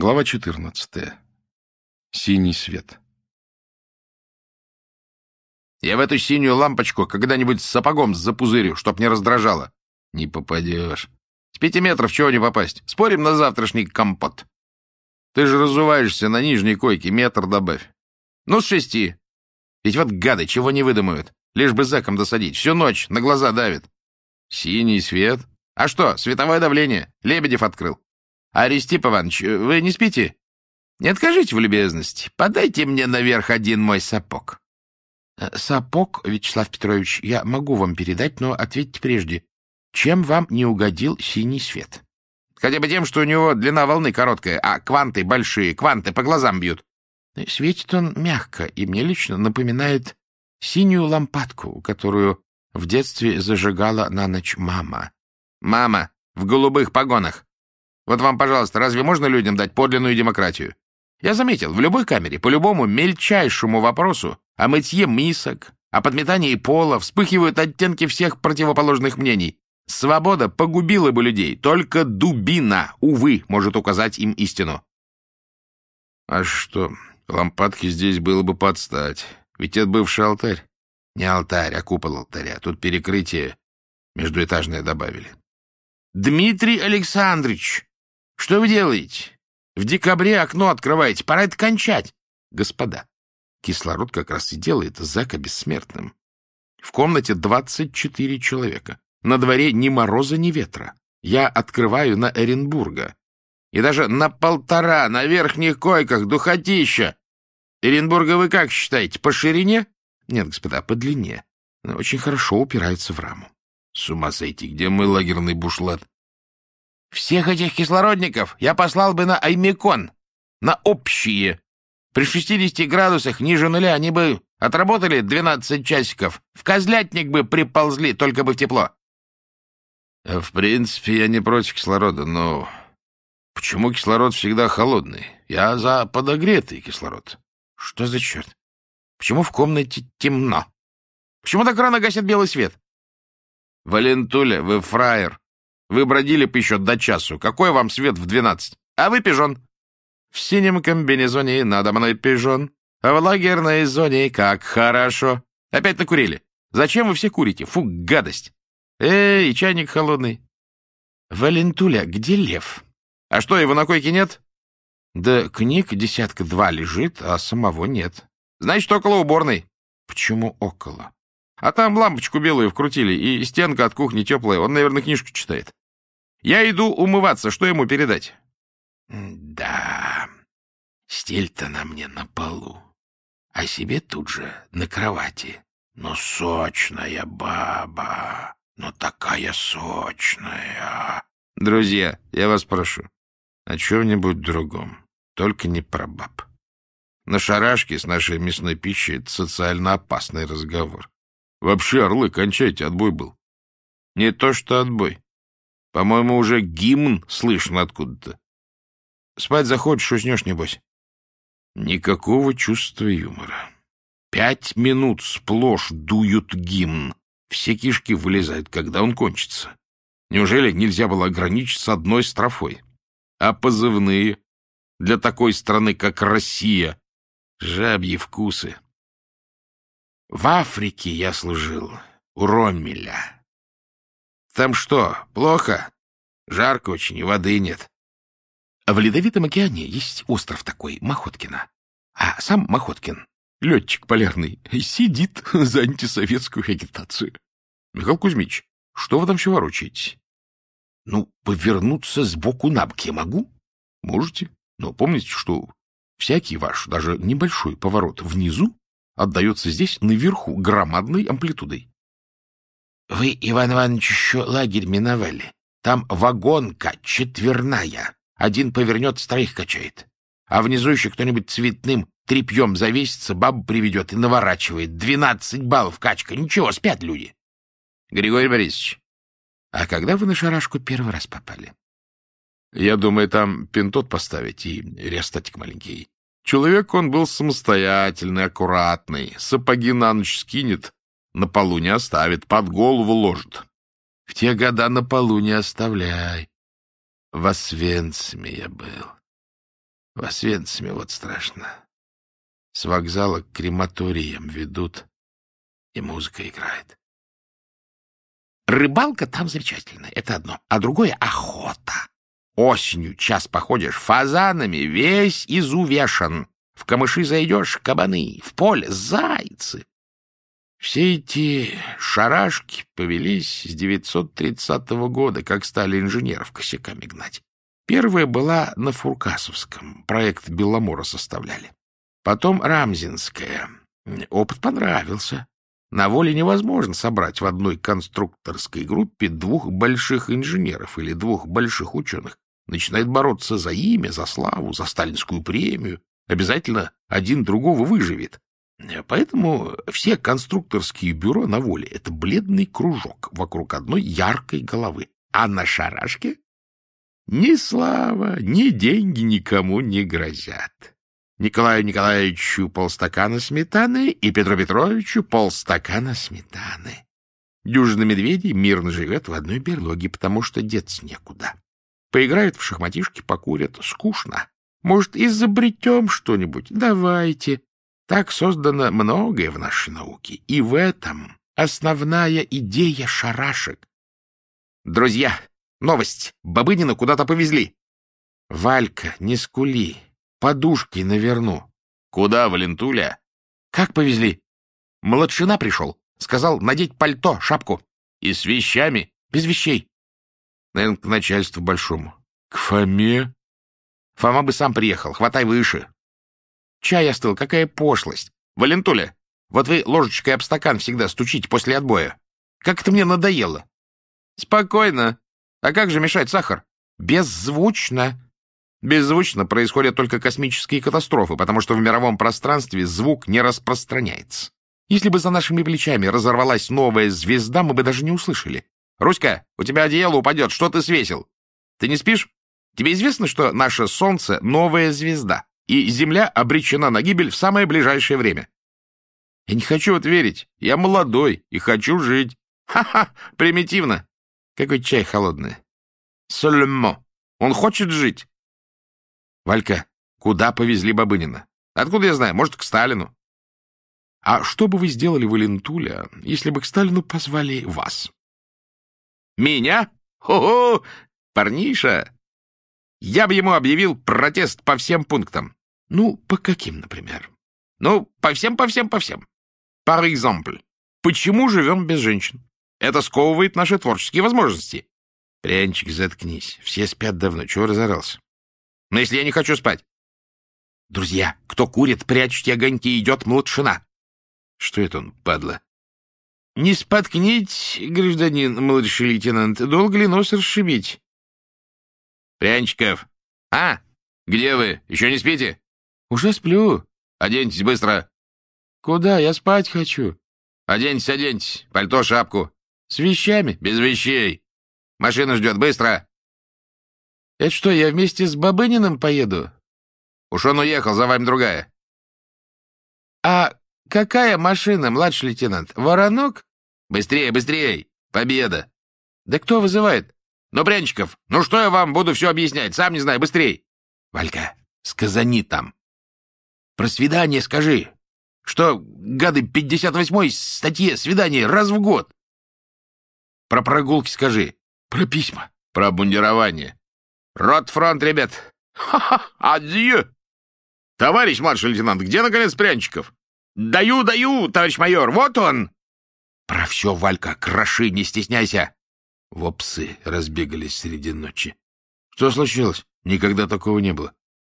Глава 14. Синий свет. Я в эту синюю лампочку когда-нибудь сапогом запузырю, чтоб не раздражало. Не попадешь. С пяти метров чего не попасть? Спорим на завтрашний компот. Ты же разуваешься на нижней койке, метр добавь. Ну, с шести. Ведь вот гады чего не выдумают. Лишь бы зэком досадить. Всю ночь на глаза давит. Синий свет. А что, световое давление? Лебедев открыл. Аристип Иванович, вы не спите? Не откажите в любезности. Подайте мне наверх один мой сапог. Э, сапог, Вячеслав Петрович, я могу вам передать, но ответьте прежде. Чем вам не угодил синий свет? Хотя бы тем, что у него длина волны короткая, а кванты большие, кванты по глазам бьют. Э, светит он мягко, и мне лично напоминает синюю лампадку, которую в детстве зажигала на ночь мама. Мама в голубых погонах. Вот вам, пожалуйста, разве можно людям дать подлинную демократию? Я заметил, в любой камере, по любому мельчайшему вопросу, о мытье мисок, о подметании пола, вспыхивают оттенки всех противоположных мнений. Свобода погубила бы людей, только дубина, увы, может указать им истину. А что, лампадки здесь было бы подстать, ведь это бывший алтарь. Не алтарь, а купол алтаря, тут перекрытие междуэтажное добавили. Дмитрий Александрович, что вы делаете? В декабре окно открываете. Пора это кончать. Господа, кислород как раз и делает Зака бессмертным. В комнате 24 человека. На дворе ни мороза, ни ветра. Я открываю на Эренбурга. И даже на полтора, на верхних койках, духотища. Эренбурга вы как считаете, по ширине? Нет, господа, по длине. Очень хорошо упирается в раму. С ума сойти, где мой лагерный бушлат? Всех этих кислородников я послал бы на Аймекон, на общие. При 60 градусах ниже нуля они бы отработали 12 часиков. В козлятник бы приползли, только бы в тепло. Э, в принципе, я не против кислорода, но почему кислород всегда холодный? Я за подогретый кислород. Что за черт? Почему в комнате темно? Почему так рано гасит белый свет? Валентуля, вы фраер. Вы бродили бы еще до часу. Какой вам свет в двенадцать? А вы пижон. В синем комбинезоне надо мной пижон. А в лагерной зоне как хорошо. Опять накурили. Зачем вы все курите? Фу, гадость. Эй, чайник холодный. Валентуля, где лев? А что, его на койке нет? Да книг десятка-два лежит, а самого нет. Значит, около уборной. Почему около? А там лампочку белую вкрутили, и стенка от кухни теплая. Он, наверное, книжку читает. Я иду умываться. Что ему передать? Да, стель-то на мне на полу, а себе тут же на кровати. Но сочная баба, но такая сочная. Друзья, я вас прошу, о чем-нибудь другом, только не про баб. На шарашке с нашей мясной пищей это социально опасный разговор. Вообще, орлы, кончайте, отбой был. Не то что отбой. По-моему, уже гимн слышно откуда-то. Спать захочешь, уснешь, небось. Никакого чувства юмора. Пять минут сплошь дуют гимн. Все кишки вылезают, когда он кончится. Неужели нельзя было ограничиться одной строфой? А позывные? Для такой страны, как Россия. Жабьи вкусы. В Африке я служил, у Роммеля. Там что, плохо? Жарко очень, и воды нет. В Ледовитом океане есть остров такой, Махоткина. А сам Махоткин, летчик полярный, сидит за антисоветскую агитацию. Михаил Кузьмич, что вы там все ворочаетесь? Ну, повернуться сбоку на бок я могу? Можете. Но помните, что всякий ваш, даже небольшой поворот внизу отдается здесь наверху громадной амплитудой. Вы, Иван Иванович, еще лагерь миновали. Там вагонка четверная. Один повернет, троих качает. А внизу еще кто-нибудь цветным тряпьем завесится, бабу приведет и наворачивает. Двенадцать баллов качка. Ничего, спят люди. Григорий Борисович, а когда вы на шарашку первый раз попали? Я думаю, там пинтот поставить и реостатик маленький. Человек он был самостоятельный, аккуратный. Сапоги на ночь скинет, на полу не оставит, под голову ложит. В те года на полу не оставляй. В Освенциме я был. В Освенциме вот страшно. С вокзала к крематориям ведут, и музыка играет. Рыбалка там замечательная, это одно. А другое — охота. Осенью час походишь фазанами, весь изувешан. В камыши зайдешь — кабаны, в поле — зайцы. Все эти шарашки повелись с 930 года, как стали инженеров косяками гнать. Первая была на Фуркасовском, проект Беломора составляли. Потом Рамзинская. Опыт понравился. На воле невозможно собрать в одной конструкторской группе двух больших инженеров или двух больших ученых. Начинает бороться за имя, за славу, за сталинскую премию. Обязательно один другого выживет. Поэтому все конструкторские бюро на воле — это бледный кружок вокруг одной яркой головы. А на шарашке ни слава, ни деньги никому не грозят. Николаю Николаевичу полстакана сметаны и Петру Петровичу полстакана сметаны. Дюжина медведей мирно живет в одной берлоге, потому что деться некуда. Поиграют в шахматишки, покурят. Скучно. Может, изобретем что-нибудь? Давайте. Так создано многое в нашей науке. И в этом основная идея шарашек. Друзья, Новость. Бабынина куда-то повезли. Валька, не скули. Подушки наверну. Куда, Валентуля? Как повезли? Младшина пришел. Сказал надеть пальто, шапку. И с вещами? Без вещей. Наверное, к начальству большому. К Фоме? Фома бы сам приехал. Хватай выше. Чай остыл. Какая пошлость. Валентуля, вот вы ложечкой об стакан всегда стучите после отбоя. Как это мне надоело. Спокойно. А как же мешать сахар? Беззвучно. Беззвучно происходят только космические катастрофы, потому что в мировом пространстве звук не распространяется. Если бы за нашими плечами разорвалась новая звезда, мы бы даже не услышали. «Руська, у тебя одеяло упадет, что ты свесил? Ты не спишь? Тебе известно, что наше Солнце — новая звезда, и Земля обречена на гибель в самое ближайшее время?» «Я не хочу вот верить. Я молодой и хочу жить. Ха-ха, примитивно. Какой чай холодный. Сольмо. Он хочет жить. Валька, куда повезли Бабынина? Откуда я знаю? Может, к Сталину? А что бы вы сделали, Валентуля, если бы к Сталину позвали вас? Меня? Хо-хо! Парниша! Я бы ему объявил протест по всем пунктам. Ну, по каким, например? Ну, по всем, по всем, по всем. Par exemple, почему живем без женщин? Это сковывает наши творческие возможности. Прянчик, заткнись. Все спят давно. Чего разорался? Но если я не хочу спать? Друзья, кто курит, прячьте огоньки, идет младшина. Что это он, падла? Не споткнить, гражданин младший лейтенант, долго ли нос расшибить? Прянчиков. А, где вы? Еще не спите? Уже сплю. Оденьтесь быстро. Куда? Я спать хочу. Оденьтесь, оденьтесь. Пальто, шапку. С вещами? Без вещей. Машина ждет. Быстро. Это что, я вместе с Бабыниным поеду? Уж он уехал, за вами другая. А какая машина, младший лейтенант? Воронок? Быстрее, быстрее. Победа. Да кто вызывает? Ну, Брянчиков, ну что я вам буду все объяснять? Сам не знаю, быстрей. Валька, сказани там. Про свидание скажи. Что, гады, 58-й статье свидание раз в год. Про прогулки скажи. Про письма. Про обмундирование. Рот-фронт, ребят. Ха-ха, адью. Товарищ младший лейтенант, где, наконец, Прянчиков? Даю, даю, товарищ майор, вот он. Про все, Валька, кроши, не стесняйся. Вопсы разбегались среди ночи. Что случилось? Никогда такого не было.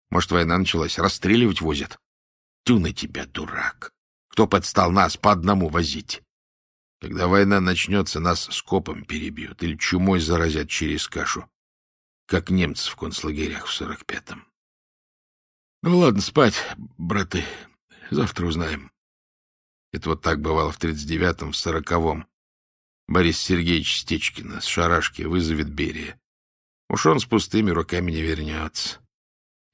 Может, война началась, расстреливать возят? Тю на тебя, дурак. Кто подстал нас по одному возить? Когда война начнется, нас скопом перебьют или чумой заразят через кашу, как немцы в концлагерях в сорок пятом. Ну ладно, спать, браты, завтра узнаем. Это вот так бывало в тридцать девятом, в сороковом. Борис Сергеевич Стечкина с шарашки вызовет Берия. Уж он с пустыми руками не вернется.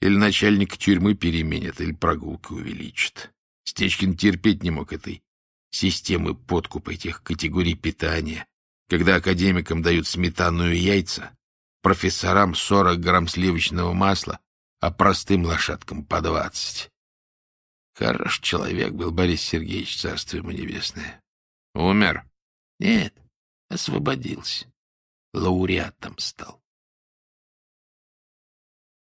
Или начальник тюрьмы переменит, или прогулку увеличит. Стечкин терпеть не мог этой системы подкупа этих категорий питания, когда академикам дают сметану и яйца, профессорам 40 грамм сливочного масла, а простым лошадкам по двадцать. Хорош человек был Борис Сергеевич, царство ему небесное. Умер? Нет, освободился. Лауреатом стал.